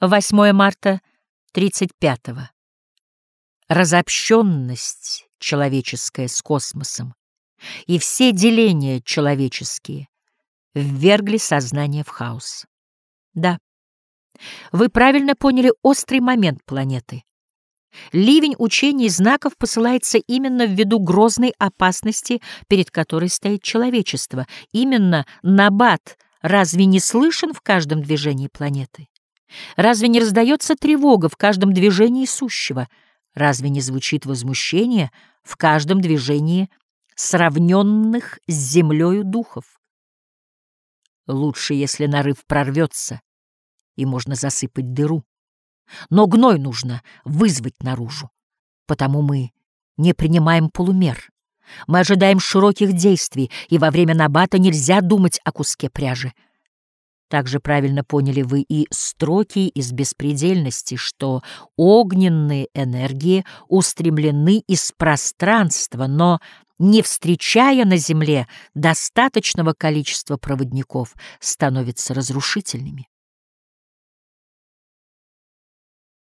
8 марта 35 -го. Разобщенность человеческая с космосом и все деления человеческие ввергли сознание в хаос. Да, вы правильно поняли острый момент планеты. Ливень учений знаков посылается именно ввиду грозной опасности, перед которой стоит человечество. Именно Набат разве не слышен в каждом движении планеты? Разве не раздается тревога в каждом движении сущего? Разве не звучит возмущение в каждом движении сравненных с землею духов? Лучше, если нарыв прорвется, и можно засыпать дыру. Но гной нужно вызвать наружу, потому мы не принимаем полумер. Мы ожидаем широких действий, и во время набата нельзя думать о куске пряжи. Также правильно поняли вы и строки из беспредельности, что огненные энергии устремлены из пространства, но, не встречая на Земле достаточного количества проводников, становятся разрушительными.